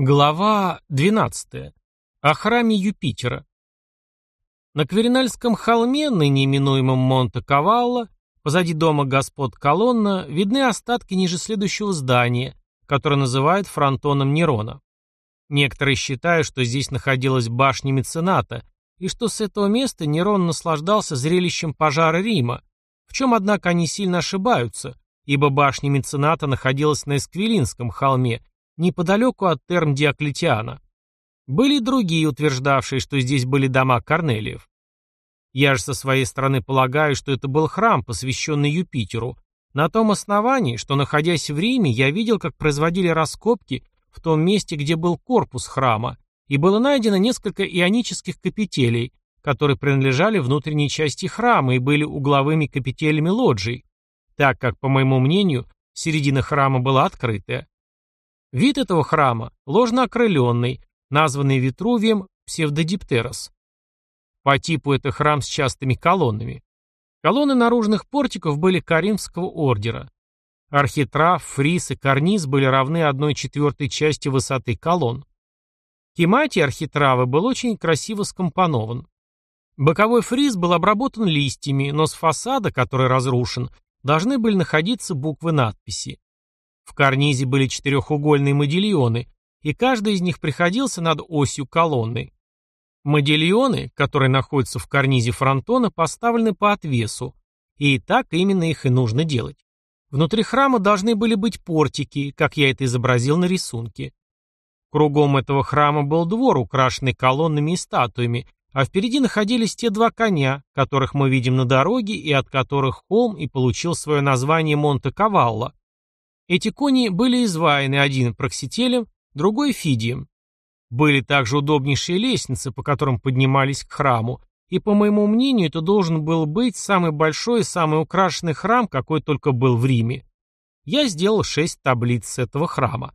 Глава 12. О храме Юпитера. На Кверинальском холме, ныне именуемом Монте-Кавалло, позади дома господ Колонна, видны остатки ниже следующего здания, которое называют фронтоном Нерона. Некоторые считают, что здесь находилась башня мецената, и что с этого места Нерон наслаждался зрелищем пожара Рима, в чем, однако, они сильно ошибаются, ибо башня мецената находилась на Эсквилинском холме, неподалеку от терм Диоклетиана. Были другие, утверждавшие, что здесь были дома Корнелиев. Я же со своей стороны полагаю, что это был храм, посвященный Юпитеру, на том основании, что, находясь в Риме, я видел, как производили раскопки в том месте, где был корпус храма, и было найдено несколько ионических капителей, которые принадлежали внутренней части храма и были угловыми капителями лоджий, так как, по моему мнению, середина храма была открытая. Вид этого храма ложно окрыленный, названный Витрувием псевдодиптерос. По типу это храм с частыми колоннами. Колонны наружных портиков были Каримского ордера. Архитрав, фриз и карниз были равны одной четвертой части высоты колонн. Кематий архитравы был очень красиво скомпонован. Боковой фриз был обработан листьями, но с фасада, который разрушен, должны были находиться буквы надписи. В карнизе были четырехугольные модильоны, и каждый из них приходился над осью колонны. Модильоны, которые находятся в карнизе фронтона, поставлены по отвесу, и так именно их и нужно делать. Внутри храма должны были быть портики, как я это изобразил на рисунке. Кругом этого храма был двор, украшенный колоннами и статуями, а впереди находились те два коня, которых мы видим на дороге и от которых холм и получил свое название Монте-Кавалло. Эти кони были изваяны, один проксителем, другой фидием. Были также удобнейшие лестницы, по которым поднимались к храму, и, по моему мнению, это должен был быть самый большой и самый украшенный храм, какой только был в Риме. Я сделал шесть таблиц этого храма.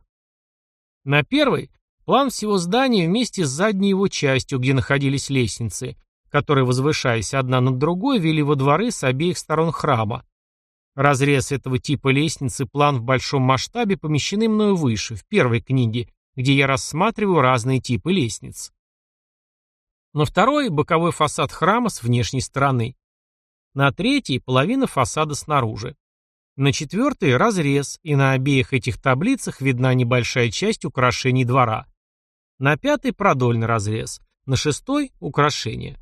На первой – план всего здания вместе с задней его частью, где находились лестницы, которые, возвышаясь одна над другой, вели во дворы с обеих сторон храма, Разрез этого типа лестницы, план в большом масштабе помещены мною выше, в первой книге, где я рассматриваю разные типы лестниц. На второй – боковой фасад храма с внешней стороны. На третьей – половина фасада снаружи. На четвертой – разрез, и на обеих этих таблицах видна небольшая часть украшений двора. На пятой – продольный разрез. На шестой – украшения.